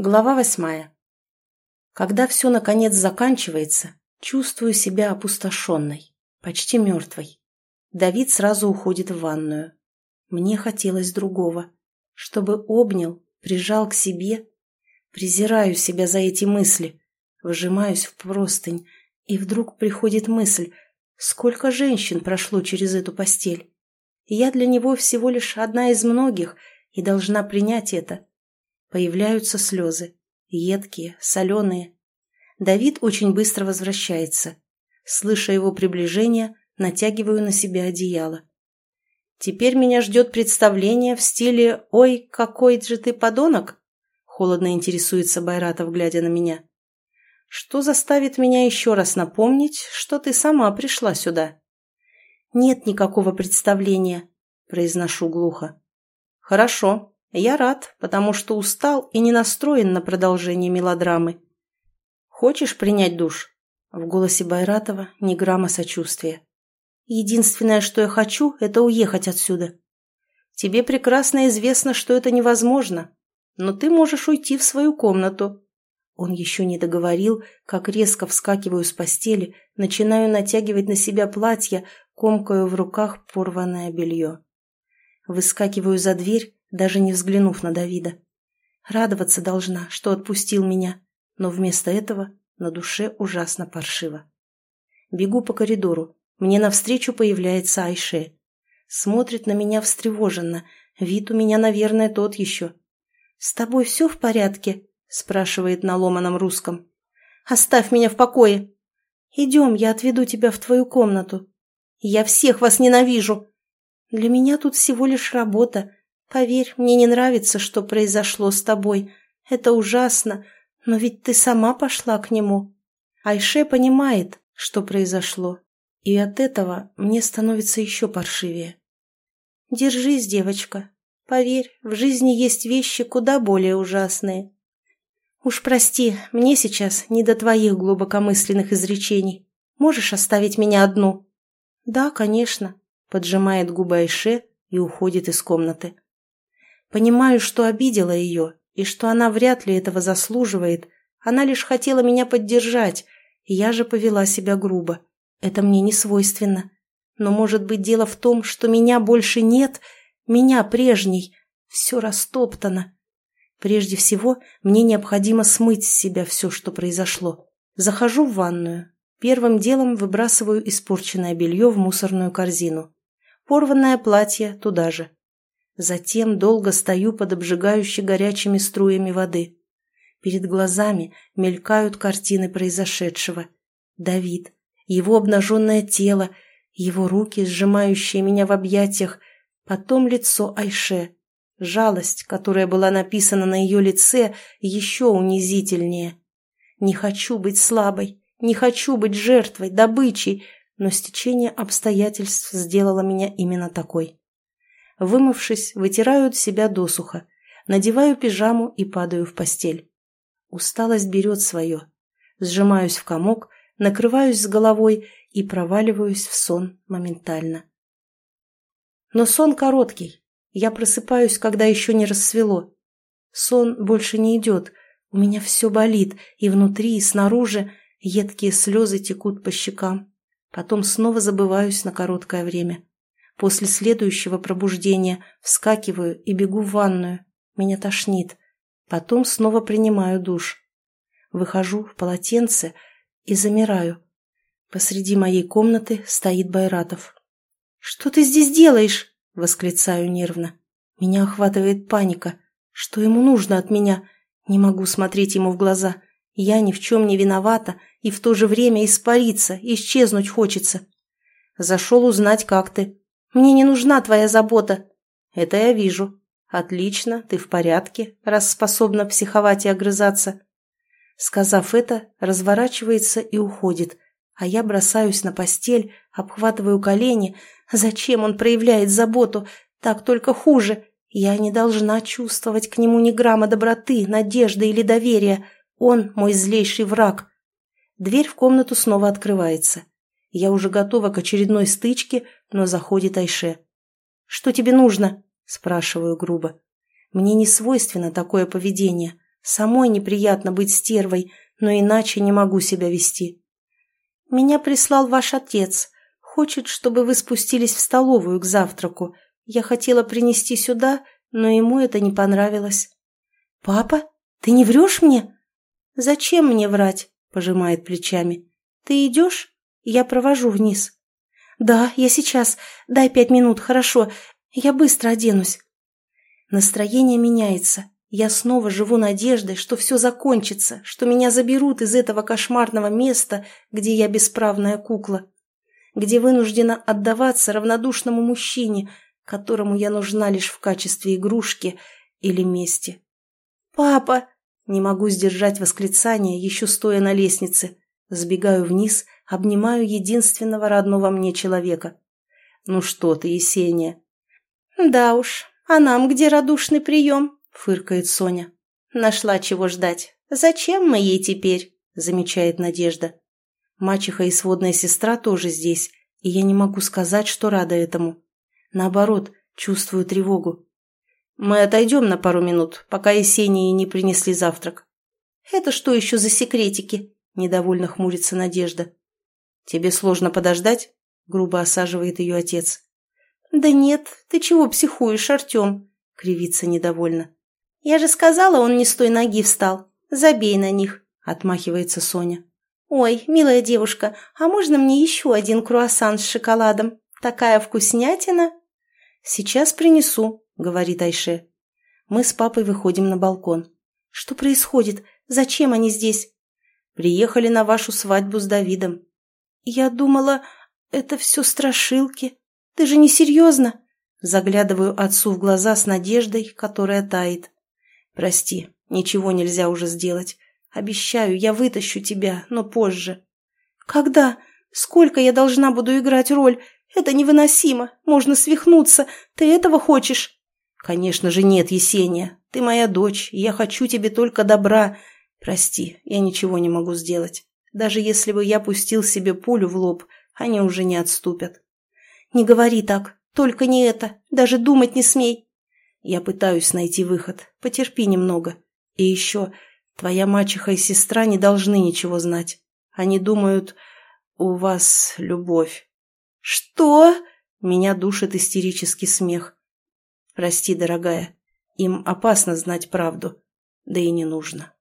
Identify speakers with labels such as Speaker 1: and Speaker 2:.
Speaker 1: Глава восьмая. Когда все наконец заканчивается, чувствую себя опустошенной, почти мертвой. Давид сразу уходит в ванную. Мне хотелось другого, чтобы обнял, прижал к себе. Презираю себя за эти мысли, вжимаюсь в простынь, и вдруг приходит мысль, сколько женщин прошло через эту постель. Я для него всего лишь одна из многих и должна принять это Появляются слезы. Едкие, соленые. Давид очень быстро возвращается. Слыша его приближение, натягиваю на себя одеяло. «Теперь меня ждет представление в стиле «Ой, какой же ты подонок!» Холодно интересуется Байратов, глядя на меня. «Что заставит меня еще раз напомнить, что ты сама пришла сюда?» «Нет никакого представления», — произношу глухо. «Хорошо. Я рад, потому что устал и не настроен на продолжение мелодрамы. Хочешь принять душ? В голосе Байратова ни грамма сочувствия. Единственное, что я хочу, это уехать отсюда. Тебе прекрасно известно, что это невозможно, но ты можешь уйти в свою комнату. Он еще не договорил, как резко вскакиваю с постели, начинаю натягивать на себя платье, комкаю в руках порванное белье. Выскакиваю за дверь, даже не взглянув на Давида. Радоваться должна, что отпустил меня, но вместо этого на душе ужасно паршиво. Бегу по коридору. Мне навстречу появляется Айше. Смотрит на меня встревоженно. Вид у меня, наверное, тот еще. «С тобой все в порядке?» – спрашивает на ломаном русском. «Оставь меня в покое!» «Идем, я отведу тебя в твою комнату». «Я всех вас ненавижу!» «Для меня тут всего лишь работа. Поверь, мне не нравится, что произошло с тобой. Это ужасно, но ведь ты сама пошла к нему. Айше понимает, что произошло, и от этого мне становится еще паршивее. Держись, девочка. Поверь, в жизни есть вещи куда более ужасные. Уж прости, мне сейчас не до твоих глубокомысленных изречений. Можешь оставить меня одну? Да, конечно, поджимает губы Айше и уходит из комнаты. Понимаю, что обидела ее, и что она вряд ли этого заслуживает. Она лишь хотела меня поддержать, и я же повела себя грубо. Это мне не свойственно. Но, может быть, дело в том, что меня больше нет, меня прежней, все растоптано. Прежде всего, мне необходимо смыть с себя все, что произошло. Захожу в ванную. Первым делом выбрасываю испорченное белье в мусорную корзину. Порванное платье туда же. Затем долго стою под обжигающе горячими струями воды. Перед глазами мелькают картины произошедшего. Давид, его обнаженное тело, его руки, сжимающие меня в объятиях, потом лицо Айше. Жалость, которая была написана на ее лице, еще унизительнее. Не хочу быть слабой, не хочу быть жертвой, добычей, но стечение обстоятельств сделало меня именно такой. Вымывшись, вытираю от себя досуха, надеваю пижаму и падаю в постель. Усталость берет свое. Сжимаюсь в комок, накрываюсь с головой и проваливаюсь в сон моментально. Но сон короткий. Я просыпаюсь, когда еще не рассвело. Сон больше не идет. У меня все болит, и внутри, и снаружи едкие слезы текут по щекам. Потом снова забываюсь на короткое время. После следующего пробуждения вскакиваю и бегу в ванную. Меня тошнит. Потом снова принимаю душ. Выхожу в полотенце и замираю. Посреди моей комнаты стоит Байратов. «Что ты здесь делаешь?» – восклицаю нервно. Меня охватывает паника. Что ему нужно от меня? Не могу смотреть ему в глаза. Я ни в чем не виновата, и в то же время испариться, исчезнуть хочется. Зашел узнать, как ты. Мне не нужна твоя забота. Это я вижу. Отлично, ты в порядке, раз способна психовать и огрызаться. Сказав это, разворачивается и уходит, а я бросаюсь на постель, обхватываю колени. Зачем он проявляет заботу? Так только хуже. Я не должна чувствовать к нему ни грамма доброты, надежды или доверия. Он мой злейший враг. Дверь в комнату снова открывается. Я уже готова к очередной стычке, но заходит Айше. «Что тебе нужно?» – спрашиваю грубо. Мне не свойственно такое поведение. Самой неприятно быть стервой, но иначе не могу себя вести. Меня прислал ваш отец. Хочет, чтобы вы спустились в столовую к завтраку. Я хотела принести сюда, но ему это не понравилось. «Папа, ты не врешь мне?» «Зачем мне врать?» – пожимает плечами. «Ты идешь? Я провожу вниз». «Да, я сейчас. Дай пять минут, хорошо. Я быстро оденусь». Настроение меняется. Я снова живу надеждой, что все закончится, что меня заберут из этого кошмарного места, где я бесправная кукла, где вынуждена отдаваться равнодушному мужчине, которому я нужна лишь в качестве игрушки или мести. «Папа!» Не могу сдержать восклицание, еще стоя на лестнице. Сбегаю вниз, обнимаю единственного родного мне человека. «Ну что ты, Есения?» «Да уж, а нам где радушный прием?» — фыркает Соня. «Нашла чего ждать. Зачем мы ей теперь?» — замечает Надежда. Мачеха и сводная сестра тоже здесь, и я не могу сказать, что рада этому. Наоборот, чувствую тревогу. Мы отойдем на пару минут, пока Есении не принесли завтрак. Это что еще за секретики? Недовольно хмурится Надежда. Тебе сложно подождать? Грубо осаживает ее отец. Да нет, ты чего психуешь, Артем? Кривится недовольно. Я же сказала, он не с той ноги встал. Забей на них, отмахивается Соня. «Ой, милая девушка, а можно мне еще один круассан с шоколадом? Такая вкуснятина!» «Сейчас принесу», — говорит Айше. Мы с папой выходим на балкон. «Что происходит? Зачем они здесь?» «Приехали на вашу свадьбу с Давидом». «Я думала, это все страшилки. Ты же не серьезно?» Заглядываю отцу в глаза с надеждой, которая тает. «Прости, ничего нельзя уже сделать. Обещаю, я вытащу тебя, но позже». «Когда? Сколько я должна буду играть роль? Это невыносимо. Можно свихнуться. Ты этого хочешь?» «Конечно же нет, Есения. Ты моя дочь, и я хочу тебе только добра. Прости, я ничего не могу сделать. Даже если бы я пустил себе пулю в лоб, они уже не отступят». «Не говори так. Только не это. Даже думать не смей». «Я пытаюсь найти выход. Потерпи немного. И еще, твоя мачеха и сестра не должны ничего знать. Они думают, у вас любовь». «Что?» Меня душит истерический смех. Прости, дорогая, им опасно знать правду, да и не нужно.